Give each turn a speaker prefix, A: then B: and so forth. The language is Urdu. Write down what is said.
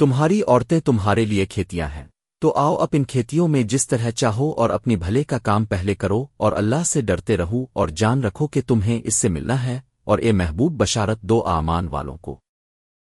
A: تمہاری عورتیں تمہارے لیے کھیتیاں ہیں۔ تو آؤ اپ ان کھیتیوں میں جس طرح چاہو اور اپنی بھلے کا کام پہلے کرو اور اللہ سے ڈرتے رہو اور جان رکھو کہ تمہیں اس سے ملنا ہے اور اے محبوب بشارت دو آمان والوں کو۔